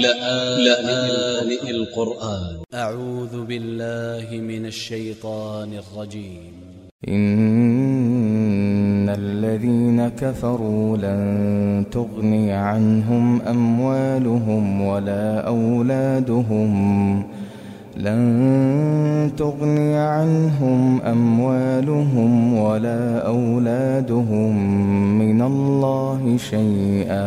لآن القرآن. أ ع و ذ ب ا ل ل ه من ا ل ش ي ط ا ن ا ل ج ي م إن الذين كفروا لن تغني عنهم أموالهم ولا أولادهم. لن تغني عنهم أموالهم ولا أولادهم من الله شيئا.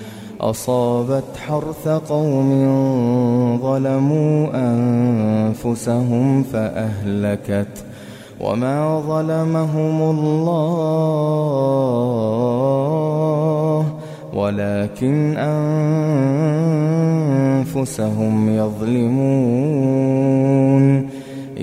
أصابت حرث قوم ظلموا أنفسهم فأهلكت وما ظلمهم الله ولكن أنفسهم يظلمون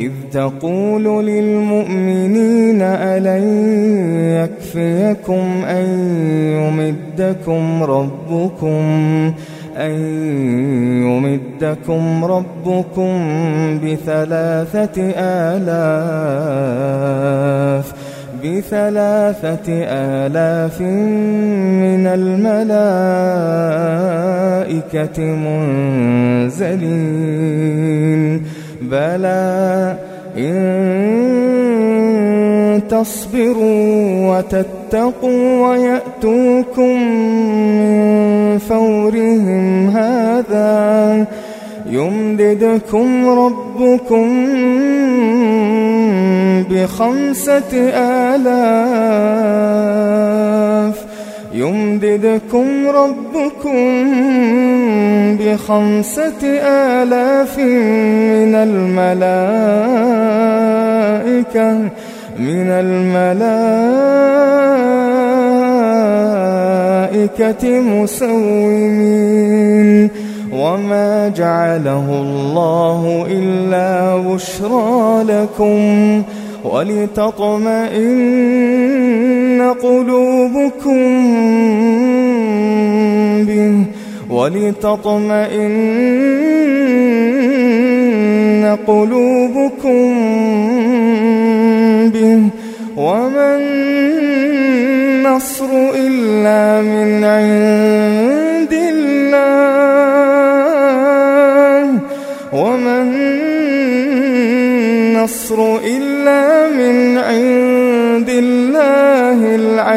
إذ تقول للمؤمنين ألن يكفيكم أن يمدكم ربكم أن يمدكم ربكم بثلاثة آلاف بثلاثة آلاف من الملائكة منزلين. بلى إن تصبروا وتتقوا ويأتوكم من فورهم هذا يمددكم ربكم بخمسة آلاف يمددكم ربكم بخمسة آلاف من الملائكة من الملائكة مسومين. وما جعله الله إلا بشرى لكم ولتطمئن قلوبكم به ولتطمئن قلوبكم به وما النصر إلا من عند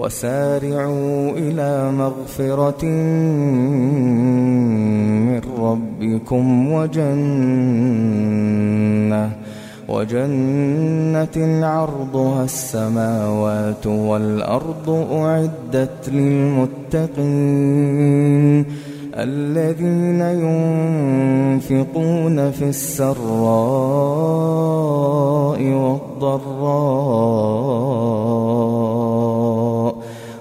وسارعوا إلى مغفرة من ربكم وجنة وجنة عرضها السماوات والأرض أعدت للمتقين الذين ينفقون في السراء والضراء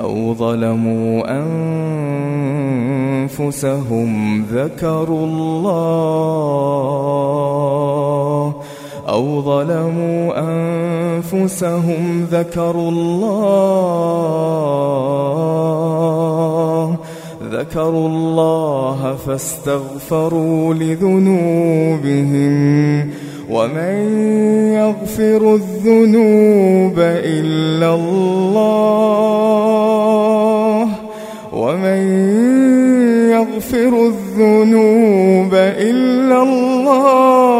أو ظلموا أنفسهم ذكروا الله أو ظلموا أنفسهم ذكروا الله ذكروا الله فاستغفروا لذنوبهم ومن يغفر الذنوب إلا الله ومن يغفر الذنوب إلا الله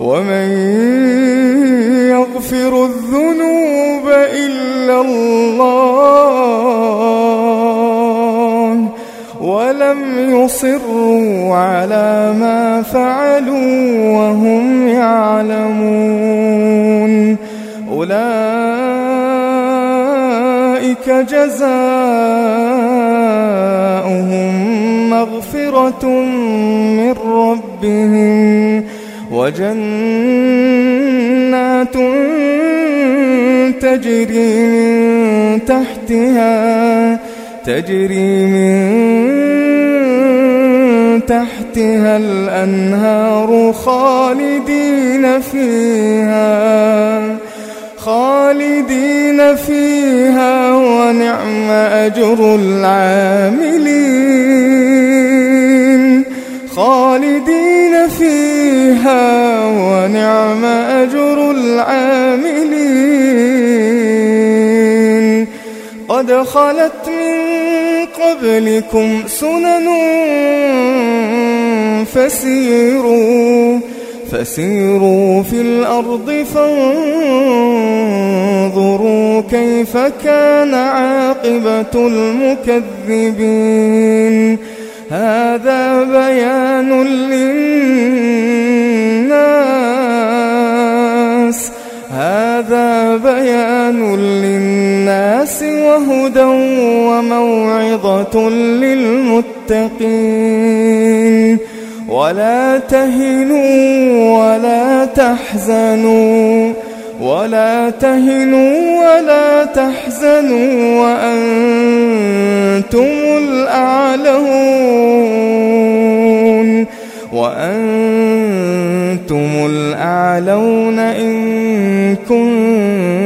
ومن يغفر الذنوب ولم يصروا على ما فعلوا وهم يعلمون. أولئك جزاؤهم مغفرة من ربهم وجنات تجري من تحتها تجري من تحتها الأنهار خالدين فيها خالدين فيها ونعم أجر العاملين. خالدين فيها ونعم أجر العاملين. قد خلت قبلكم سنن فسيروا فسيروا في الأرض فانظروا كيف كان عاقبة المكذبين. هذا بيان ولا تهنوا ولا تحزنوا ولا تهنوا ولا تحزنوا وأنتم الأعلون وأنتم الأعلون إن كنتم